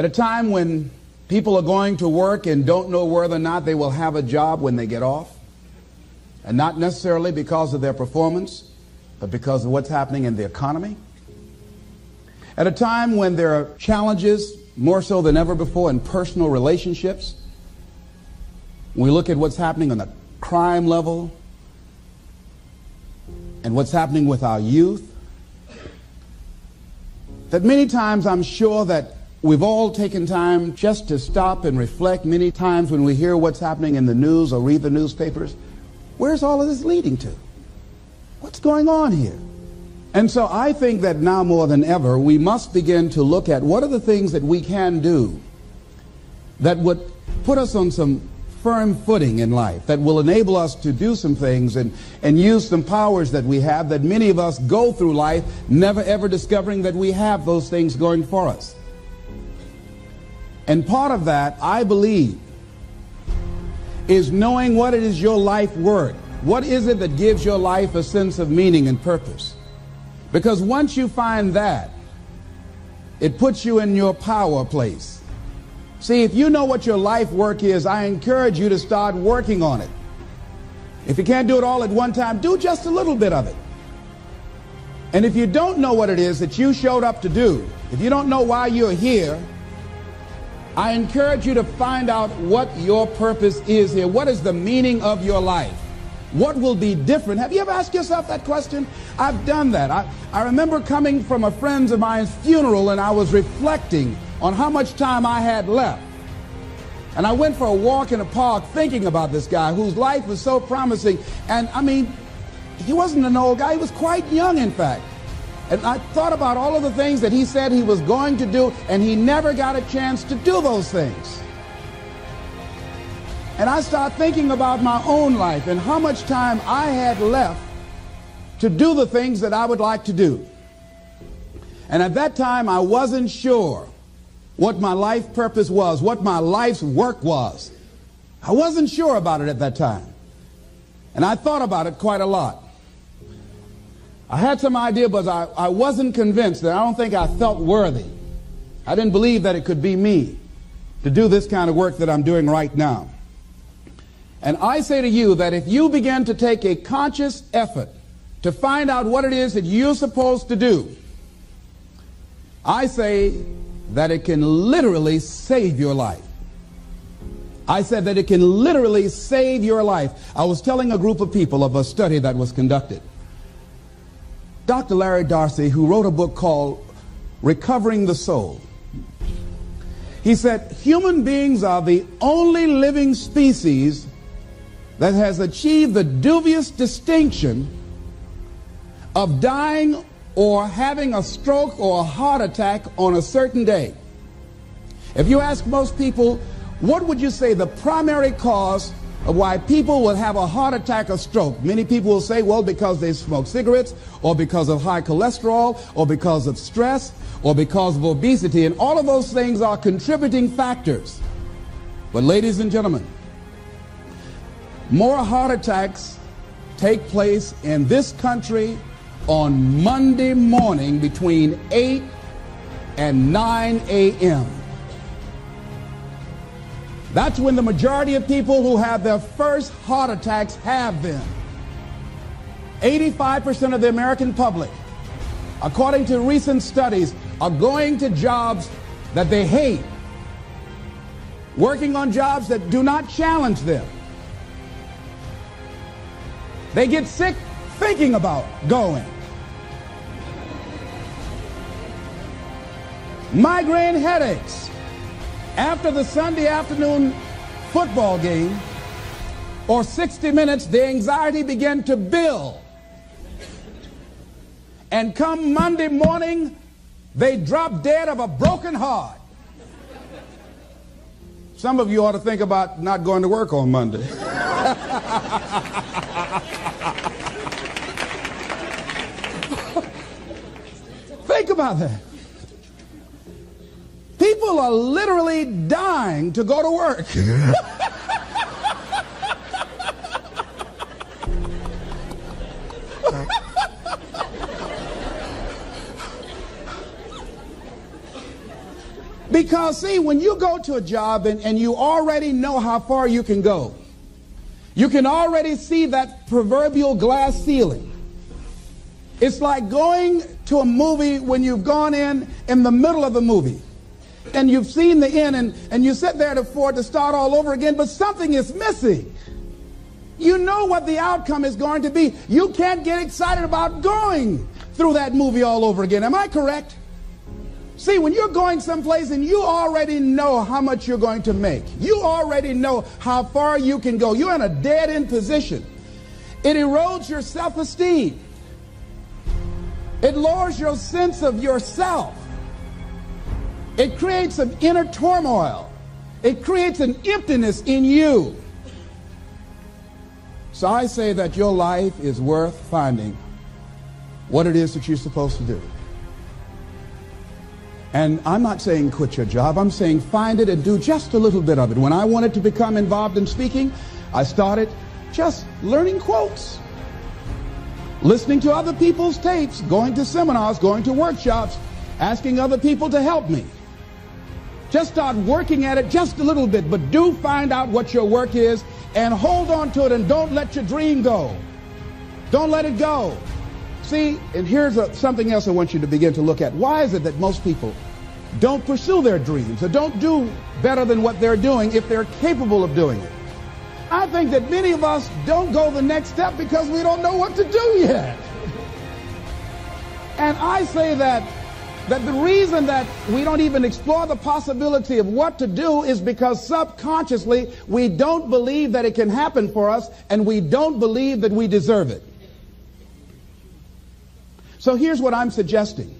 At a time when people are going to work and don't know whether or not they will have a job when they get off, and not necessarily because of their performance, but because of what's happening in the economy. At a time when there are challenges, more so than ever before, in personal relationships, when we look at what's happening on the crime level and what's happening with our youth, that many times I'm sure that we've all taken time just to stop and reflect many times when we hear what's happening in the news or read the newspapers. Where's all of this leading to? What's going on here? And so I think that now more than ever, we must begin to look at what are the things that we can do that would put us on some firm footing in life, that will enable us to do some things and, and use some powers that we have that many of us go through life never ever discovering that we have those things going for us. And part of that, I believe, is knowing what it is your life worth. What is it that gives your life a sense of meaning and purpose? Because once you find that, it puts you in your power place. See, if you know what your life work is, I encourage you to start working on it. If you can't do it all at one time, do just a little bit of it. And if you don't know what it is that you showed up to do, if you don't know why you're here, I encourage you to find out what your purpose is here. What is the meaning of your life? What will be different? Have you ever asked yourself that question? I've done that. I, I remember coming from a friend of mine's funeral and I was reflecting on how much time I had left. And I went for a walk in a park thinking about this guy whose life was so promising. And I mean, he wasn't an old guy, he was quite young, in fact. And I thought about all of the things that he said he was going to do, and he never got a chance to do those things. And I started thinking about my own life and how much time I had left to do the things that I would like to do. And at that time, I wasn't sure what my life purpose was, what my life's work was. I wasn't sure about it at that time. And I thought about it quite a lot. I had some idea, but I, I wasn't convinced that I don't think I felt worthy. I didn't believe that it could be me to do this kind of work that I'm doing right now. And I say to you that if you begin to take a conscious effort to find out what it is that you're supposed to do, I say that it can literally save your life. I said that it can literally save your life. I was telling a group of people of a study that was conducted. Dr. Larry Dossey, who wrote a book called Recovering the Soul, he said, human beings are the only living species that has achieved the dubious distinction of dying or having a stroke or a heart attack on a certain day. If you ask most people, what would you say the primary cause why people will have a heart attack or stroke? Many people will say, well, because they smoke cigarettes, or because of high cholesterol, or because of stress, or because of obesity. And all of those things are contributing factors. But ladies and gentlemen, more heart attacks take place in this country on Monday morning between 8 and 9 a.m. That's when the majority of people who have their first heart attacks have them. 85% of the American public, according to recent studies, are going to jobs that they hate, working on jobs that do not challenge them. They get sick thinking about going. migraine headaches. After the Sunday afternoon football game or 60 minutes, the anxiety began to build. And come Monday morning, they drop dead of a broken heart. Some of you ought to think about not going to work on Monday. think about that. People are literally dying to go to work. Because, see, when you go to a job and, and you already know how far you can go, you can already see that proverbial glass ceiling. It's like going to a movie when you've gone in in the middle of the movie and you've seen the end and, and you sit there to, for to start all over again, but something is missing. You know what the outcome is going to be. You can't get excited about going through that movie all over again. Am I correct? See, when you're going someplace and you already know how much you're going to make, you already know how far you can go, you're in a dead end position. It erodes your self esteem, it lowers your sense of yourself, it creates an inner turmoil, it creates an emptiness in you. So I say that your life is worth finding what it is that you're supposed to do. And I'm not saying quit your job. I'm saying find it and do just a little bit of it. When I wanted to become involved in speaking, I started just learning quotes, listening to other people's tapes, going to seminars, going to workshops, asking other people to help me. Just start working at it just a little bit, but do find out what your work is and hold on to it and don't let your dream go. Don't let it go. See, and here's a, something else I want you to begin to look at. Why is it that most people don't pursue their dreams or don't do better than what they're doing if they're capable of doing it? I think that many of us don't go the next step because we don't know what to do yet. And I say that that the reason that we don't even explore the possibility of what to do is because subconsciously we don't believe that it can happen for us and we don't believe that we deserve it. So here's what I'm suggesting.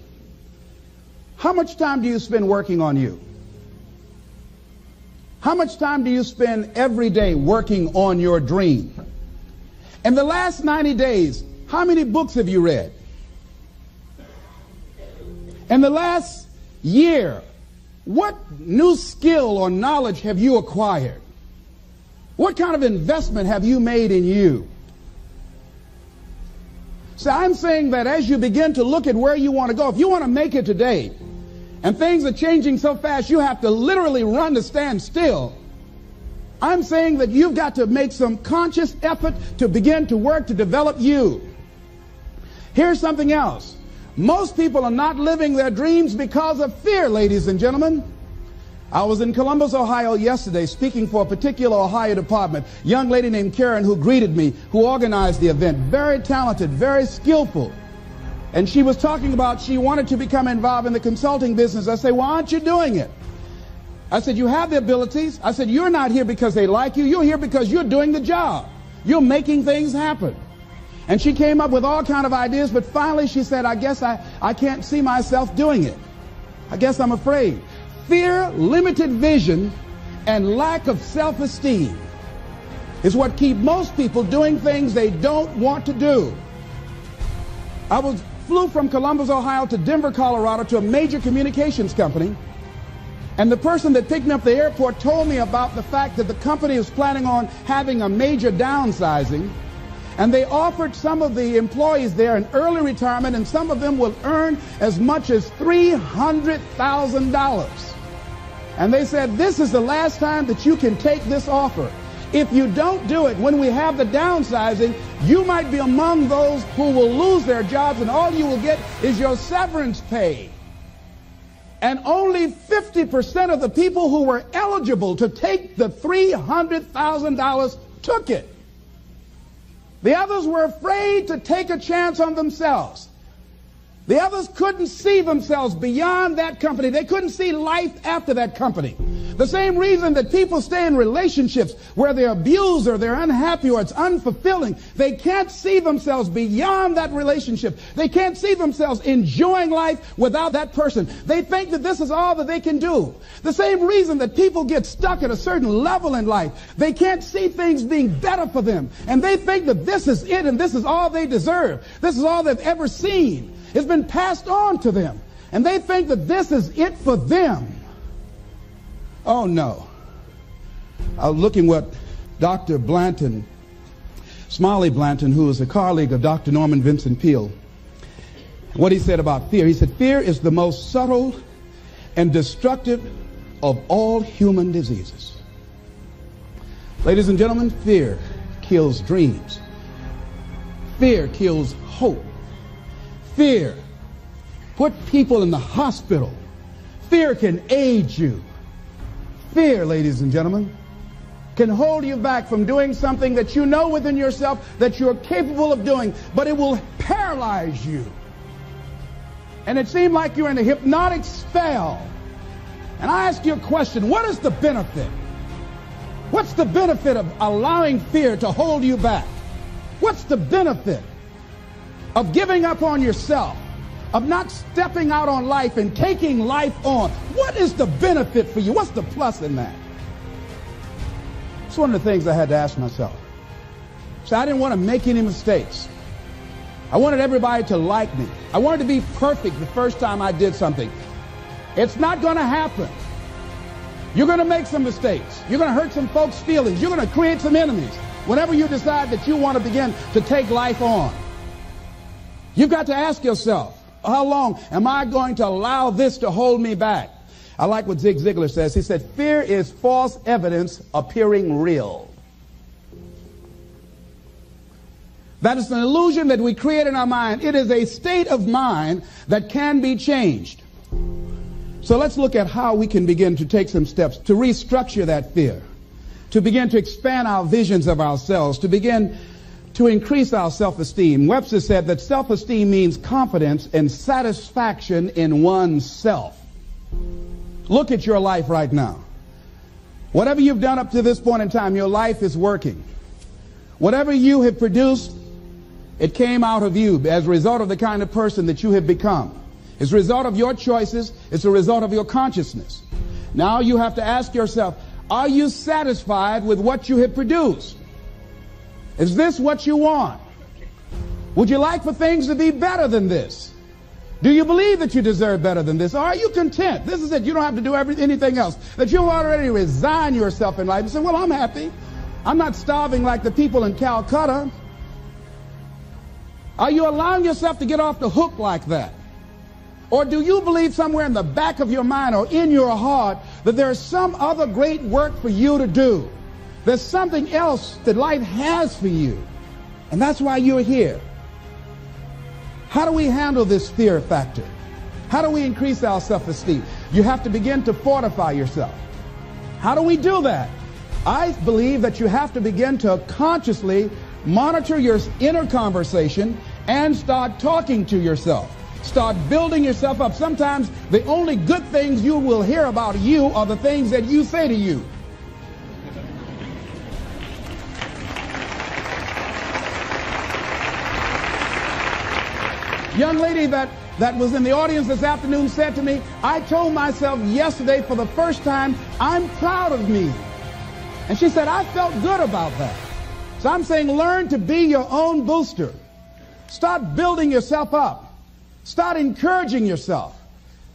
How much time do you spend working on you? How much time do you spend every day working on your dream? In the last 90 days, how many books have you read? In the last year, what new skill or knowledge have you acquired? What kind of investment have you made in you? So I'm saying that as you begin to look at where you want to go, if you want to make it today, and things are changing so fast you have to literally run to stand still. I'm saying that you've got to make some conscious effort to begin to work to develop you. Here's something else. Most people are not living their dreams because of fear, ladies and gentlemen. I was in Columbus, Ohio yesterday speaking for a particular Ohio department. Young lady named Karen who greeted me, who organized the event. Very talented, very skillful. And she was talking about she wanted to become involved in the consulting business. I said, why aren't you doing it? I said, you have the abilities. I said, you're not here because they like you. You're here because you're doing the job. You're making things happen. And she came up with all kind of ideas, but finally she said, I guess I, I can't see myself doing it. I guess I'm afraid fear, limited vision, and lack of self-esteem is what keep most people doing things they don't want to do. I was flew from Columbus, Ohio to Denver, Colorado to a major communications company. And the person that picked me up at the airport told me about the fact that the company was planning on having a major downsizing. And they offered some of the employees there an early retirement, and some of them will earn as much as $300,000. And they said, this is the last time that you can take this offer. If you don't do it when we have the downsizing, you might be among those who will lose their jobs and all you will get is your severance pay. And only 50% of the people who were eligible to take the $300,000 took it. The others were afraid to take a chance on themselves. The others couldn't see themselves beyond that company. They couldn't see life after that company. The same reason that people stay in relationships where they're abused or they're unhappy or it's unfulfilling. They can't see themselves beyond that relationship. They can't see themselves enjoying life without that person. They think that this is all that they can do. The same reason that people get stuck at a certain level in life. They can't see things being better for them. And they think that this is it and this is all they deserve. This is all they've ever seen. It's been passed on to them. And they think that this is it for them. Oh no. I was looking what Dr. Blanton, Smiley Blanton, who is a colleague of Dr. Norman Vincent Peale, what he said about fear. He said, fear is the most subtle and destructive of all human diseases. Ladies and gentlemen, fear kills dreams. Fear kills hope. Fear put people in the hospital. Fear can age you. Fear, ladies and gentlemen, can hold you back from doing something that you know within yourself that you're capable of doing, but it will paralyze you. And it seemed like you're in a hypnotic spell. And I ask you a question what is the benefit? What's the benefit of allowing fear to hold you back? What's the benefit of giving up on yourself? Of not stepping out on life and taking life on? What is the benefit for you? What's the plus in that? It's one of the things I had to ask myself. So I didn't want to make any mistakes. I wanted everybody to like me. I wanted to be perfect the first time I did something. It's not going to happen. You're going to make some mistakes. You're going to hurt some folks' feelings. You're going to create some enemies whenever you decide that you want to begin to take life on. You've got to ask yourself, how long am I going to allow this to hold me back? I like what Zig Ziglar says. He said, fear is false evidence appearing real. That is an illusion that we create in our mind. It is a state of mind that can be changed. So let's look at how we can begin to take some steps to restructure that fear, to begin to expand our visions of ourselves, to begin to increase our self-esteem. Webster said that self-esteem means confidence and satisfaction in oneself. Look at your life right now. Whatever you've done up to this point in time, your life is working. Whatever you have produced, it came out of you as a result of the kind of person that you have become. It's a result of your choices. It's a result of your consciousness. Now you have to ask yourself, are you satisfied with what you have produced? Is this what you want? Would you like for things to be better than this? Do you believe that you deserve better than this? Are you content? This is it. You don't have to do every, anything else. That you'll already resign yourself in life and say, well, I'm happy. I'm not starving like the people in Calcutta. Are you allowing yourself to get off the hook like that? Or do you believe somewhere in the back of your mind or in your heart that there's some other great work for you to do? There's something else that life has for you. And that's why you're here. How do we handle this fear factor? How do we increase our self-esteem? You have to begin to fortify yourself. How do we do that? I believe that you have to begin to consciously monitor your inner conversation and start talking to yourself. Start building yourself up. Sometimes the only good things you will hear about you are the things that you say to you. Young lady that, that was in the audience this afternoon said to me, I told myself yesterday for the first time, I'm proud of me. And she said, I felt good about that. So I'm saying learn to be your own booster. Start building yourself up. Start encouraging yourself.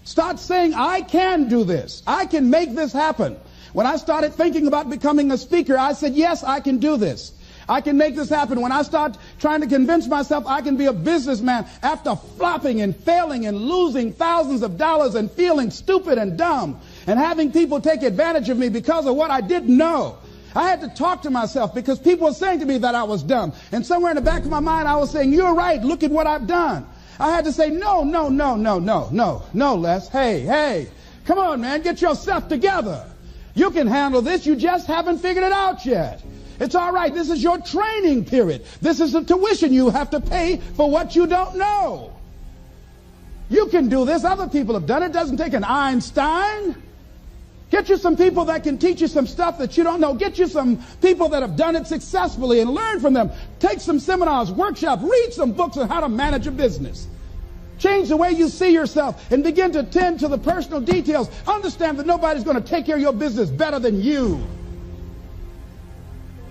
Start saying, I can do this. I can make this happen. When I started thinking about becoming a speaker, I said, yes, I can do this. I can make this happen. When I start trying to convince myself I can be a businessman after flopping and failing and losing thousands of dollars and feeling stupid and dumb and having people take advantage of me because of what I didn't know. I had to talk to myself because people were saying to me that I was dumb. And somewhere in the back of my mind, I was saying, you're right. Look at what I've done. I had to say, no, no, no, no, no, no, no, Les. Hey, hey, come on, man. Get yourself together. You can handle this. You just haven't figured it out yet. It's all right. This is your training period. This is the tuition you have to pay for what you don't know. You can do this. Other people have done it. doesn't take an Einstein. Get you some people that can teach you some stuff that you don't know. Get you some people that have done it successfully and learn from them. Take some seminars, workshops, read some books on how to manage a business. Change the way you see yourself and begin to tend to the personal details. Understand that nobody's going to take care of your business better than you.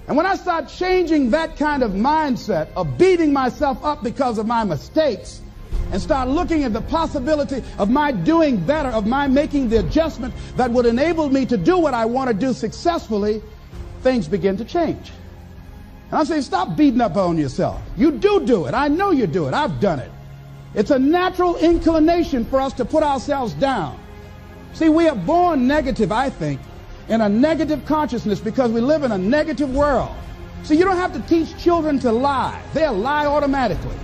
And when I start changing that kind of mindset of beating myself up because of my mistakes and start looking at the possibility of my doing better, of my making the adjustment that would enable me to do what I want to do successfully, things begin to change. And I say, stop beating up on yourself. You do do it. I know you do it. I've done it. It's a natural inclination for us to put ourselves down. See, we are born negative, I think, in a negative consciousness because we live in a negative world. So you don't have to teach children to lie. They'll lie automatically.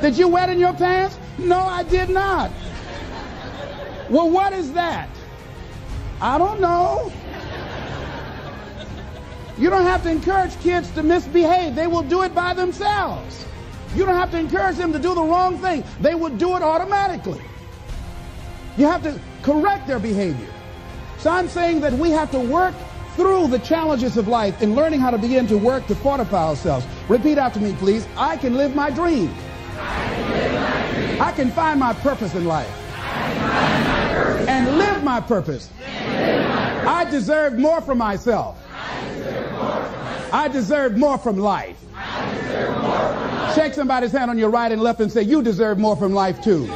Did you wet in your pants? No, I did not. Well, what is that? I don't know. You don't have to encourage kids to misbehave. They will do it by themselves. You don't have to encourage them to do the wrong thing. They will do it automatically. You have to correct their behavior. So I'm saying that we have to work through the challenges of life and learning how to begin to work to fortify ourselves. Repeat after me, please. I can live my dream. I can, my dream. I can find my purpose in life. And live my purpose. Live my purpose. I deserve more from myself. I deserve more from life. Shake somebody's hand on your right and left and say, You deserve more from life too.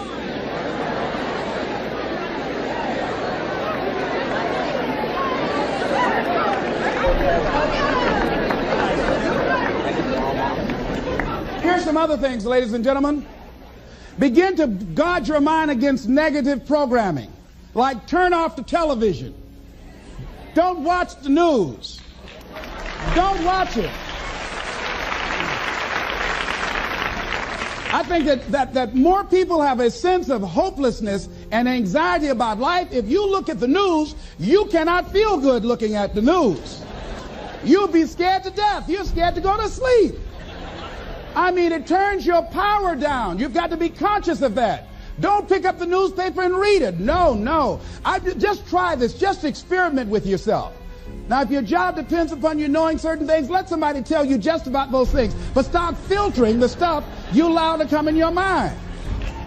Here's some other things, ladies and gentlemen. Begin to guard your mind against negative programming, like turn off the television. Don't watch the news. Don't watch it. I think that, that, that more people have a sense of hopelessness and anxiety about life. If you look at the news, you cannot feel good looking at the news. You'll be scared to death. You're scared to go to sleep. I mean, it turns your power down. You've got to be conscious of that. Don't pick up the newspaper and read it. No, no. I, just try this. Just experiment with yourself. Now, if your job depends upon you knowing certain things, let somebody tell you just about those things. But start filtering the stuff you allow to come in your mind.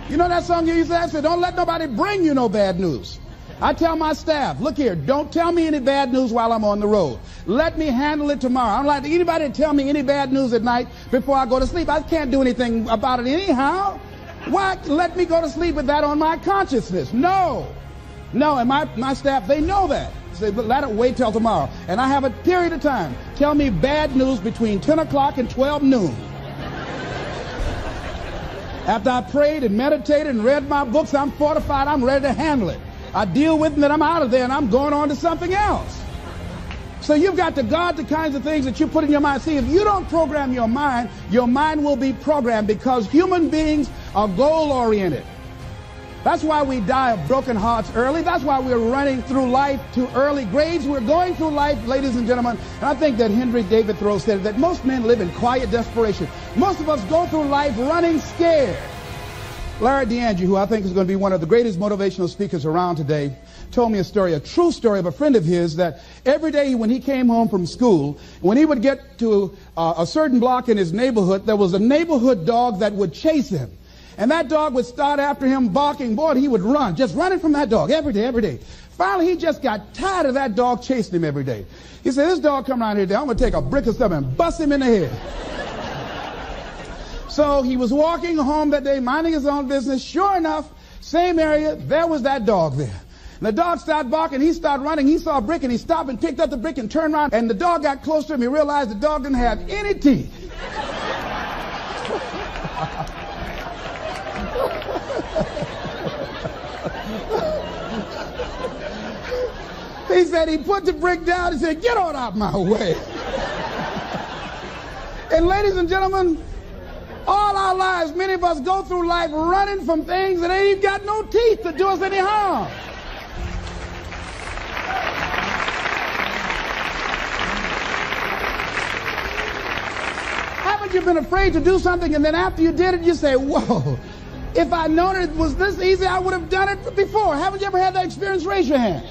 You know that song you used to say, don't let nobody bring you no bad news. I tell my staff, look here, don't tell me any bad news while I'm on the road. Let me handle it tomorrow. I don't like anybody to tell me any bad news at night before I go to sleep. I can't do anything about it anyhow. Why let me go to sleep with that on my consciousness? No. No, and my, my staff, they know that say, let it wait till tomorrow. And I have a period of time. Tell me bad news between 10 o'clock and 12 noon. After I prayed and meditated and read my books, I'm fortified. I'm ready to handle it. I deal with it, and I'm out of there, and I'm going on to something else. So you've got to guard the kinds of things that you put in your mind. See, if you don't program your mind, your mind will be programmed because human beings are goal oriented. That's why we die of broken hearts early. That's why we're running through life to early graves. We're going through life, ladies and gentlemen. And I think that Henry David Thoreau said that most men live in quiet desperation. Most of us go through life running scared. Larry DeAndre, who I think is going to be one of the greatest motivational speakers around today, told me a story, a true story of a friend of his that every day when he came home from school, when he would get to uh, a certain block in his neighborhood, there was a neighborhood dog that would chase him. And that dog would start after him barking. Boy, he would run, just running from that dog every day, every day. Finally, he just got tired of that dog chasing him every day. He said, this dog come around here today, I'm going to take a brick of stuff and bust him in the head. So he was walking home that day, minding his own business. Sure enough, same area, there was that dog there. And the dog started barking. He started running. He saw a brick and he stopped and picked up the brick and turned around. And the dog got close to him. He realized the dog didn't have any teeth. he said he put the brick down and said, get on out my way. and ladies and gentlemen, our lives, many of us go through life running from things that ain't got no teeth to do us any harm. Haven't you been afraid to do something and then after you did it, you say, whoa, if I'd known it was this easy, I would have done it before. Haven't you ever had that experience? Raise your hand.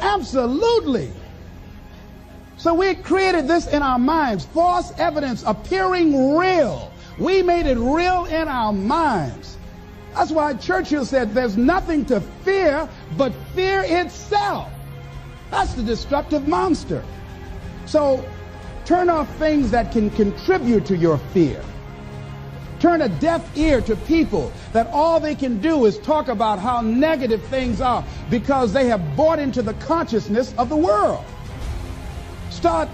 Absolutely. So we created this in our minds, false evidence appearing real. We made it real in our minds. That's why Churchill said there's nothing to fear but fear itself. That's the destructive monster. So turn off things that can contribute to your fear. Turn a deaf ear to people that all they can do is talk about how negative things are because they have bought into the consciousness of the world. Start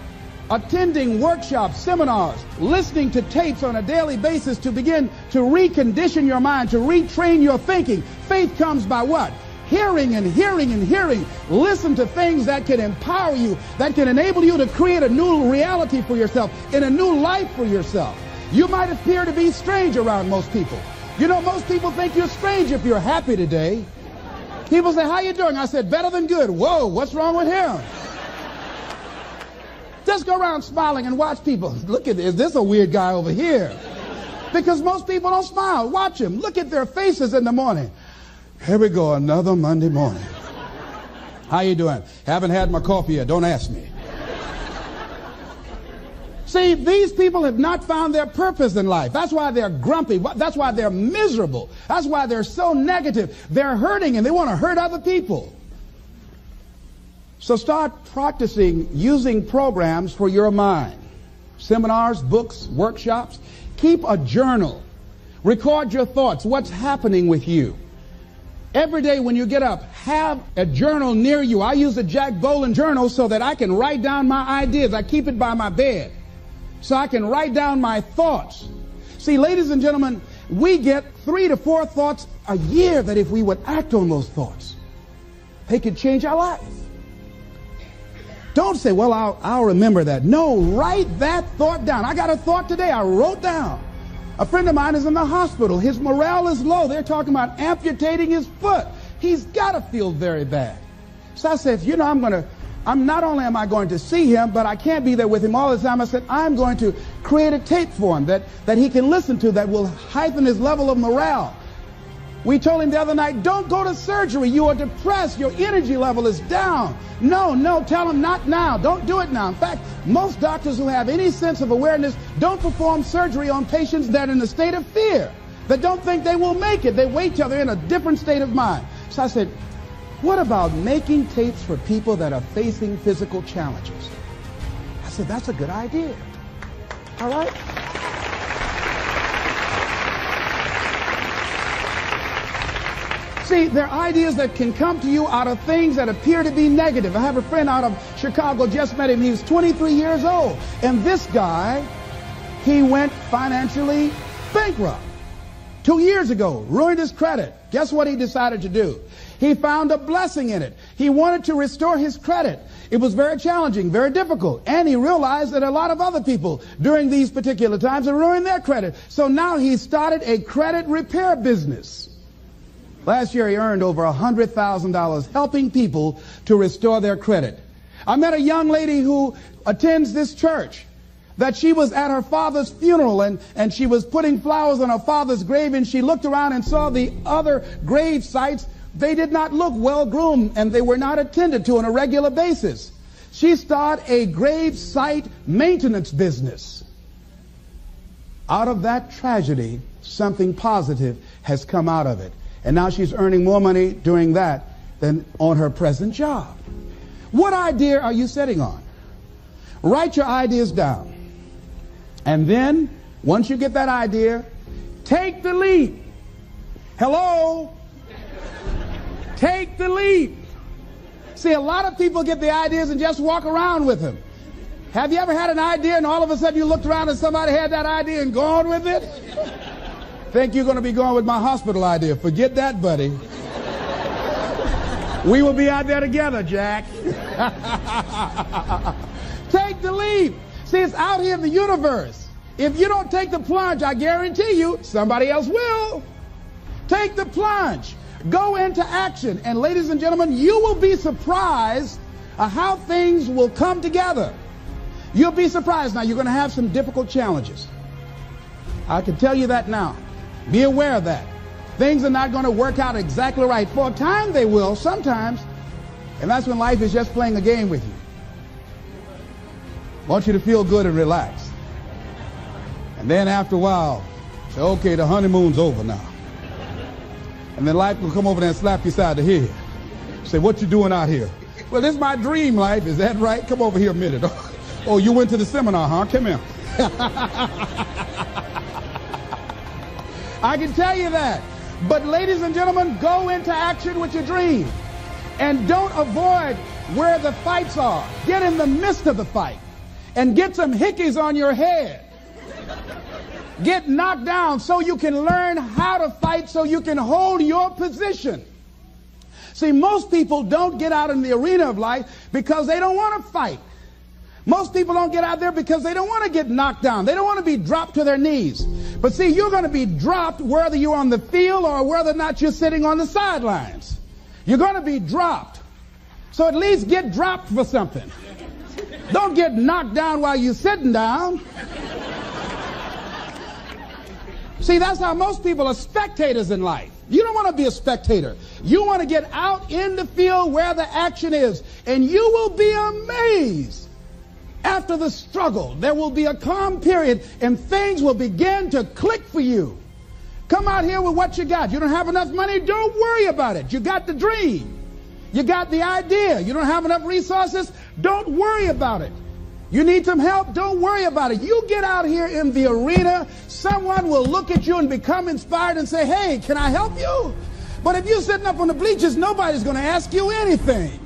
attending workshops, seminars, listening to tapes on a daily basis to begin to recondition your mind, to retrain your thinking. Faith comes by what? hearing and hearing and hearing. Listen to things that can empower you, that can enable you to create a new reality for yourself, in a new life for yourself. You might appear to be strange around most people. You know, most people think you're strange if you're happy today. People say, how you doing? I said, better than good. Whoa, what's wrong with him? Just go around smiling and watch people. Look at this. Is this a weird guy over here? Because most people don't smile. Watch them. Look at their faces in the morning. Here we go, another Monday morning. How you doing? Haven't had my coffee yet. Don't ask me. See, these people have not found their purpose in life. That's why they're grumpy. That's why they're miserable. That's why they're so negative. They're hurting and they want to hurt other people. So start practicing using programs for your mind. Seminars, books, workshops. Keep a journal. Record your thoughts. What's happening with you? Every day when you get up, have a journal near you. I use a Jack Boland journal so that I can write down my ideas. I keep it by my bed so I can write down my thoughts. See, ladies and gentlemen, we get three to four thoughts a year that if we would act on those thoughts, they could change our life. Don't say, well, I'll, I'll remember that. No, write that thought down. I got a thought today. I wrote down. A friend of mine is in the hospital. His morale is low. They're talking about amputating his foot. He's got to feel very bad. So I said, you know, I'm going to, I'm not only am I going to see him, but I can't be there with him all the time. I said, I'm going to create a tape for him that, that he can listen to that will heighten his level of morale. We told him the other night, don't go to surgery. You are depressed. Your energy level is down. No, no, tell him not now. Don't do it now. In fact, most doctors who have any sense of awareness don't perform surgery on patients that are in a state of fear, that don't think they will make it. They wait till they're in a different state of mind. So I said, what about making tapes for people that are facing physical challenges? I said, that's a good idea. All right? See, there are ideas that can come to you out of things that appear to be negative. I have a friend out of Chicago, just met him. He was 23 years old. And this guy, he went financially bankrupt. Two years ago, ruined his credit. Guess what he decided to do? He found a blessing in it. He wanted to restore his credit. It was very challenging, very difficult. And he realized that a lot of other people during these particular times are ruining their credit. So now he started a credit repair business. Last year he earned over $100,000 helping people to restore their credit. I met a young lady who attends this church that she was at her father's funeral and, and she was putting flowers on her father's grave and she looked around and saw the other grave sites. They did not look well groomed and they were not attended to on a regular basis. She started a grave site maintenance business. Out of that tragedy, something positive has come out of it. And now she's earning more money doing that than on her present job. What idea are you setting on? Write your ideas down. And then, once you get that idea, take the leap. Hello? Take the leap. See, a lot of people get the ideas and just walk around with them. Have you ever had an idea and all of a sudden you looked around and somebody had that idea and gone with it? Think you're going to be going with my hospital idea. Forget that, buddy. we will be out there together, Jack. take the leap. See, it's out here in the universe. If you don't take the plunge, I guarantee you, somebody else will. Take the plunge. Go into action. And ladies and gentlemen, you will be surprised at how things will come together. You'll be surprised. Now, you're going to have some difficult challenges. I can tell you that now. Be aware of that. Things are not going to work out exactly right. For a time they will, sometimes. And that's when life is just playing a game with you. Want you to feel good and relax. And then after a while, say, okay, the honeymoon's over now. And then life will come over there and slap you side of the head. Say, what you doing out here? Well, this is my dream life. Is that right? Come over here a minute. oh, you went to the seminar, huh? Come here. I can tell you that. But ladies and gentlemen, go into action with your dream. And don't avoid where the fights are. Get in the midst of the fight. And get some hickeys on your head. Get knocked down so you can learn how to fight so you can hold your position. See, most people don't get out in the arena of life because they don't want to fight. Most people don't get out there because they don't want to get knocked down. They don't want to be dropped to their knees. But see, you're going to be dropped whether you're on the field or whether or not you're sitting on the sidelines. You're going to be dropped. So at least get dropped for something. Don't get knocked down while you're sitting down. See, that's how most people are spectators in life. You don't want to be a spectator. You want to get out in the field where the action is, and you will be amazed. After the struggle, there will be a calm period, and things will begin to click for you. Come out here with what you got. You don't have enough money? Don't worry about it. You got the dream. You got the idea. You don't have enough resources? Don't worry about it. You need some help? Don't worry about it. You get out here in the arena, someone will look at you and become inspired and say, hey, can I help you? But if you're sitting up on the bleachers, nobody's going to ask you anything.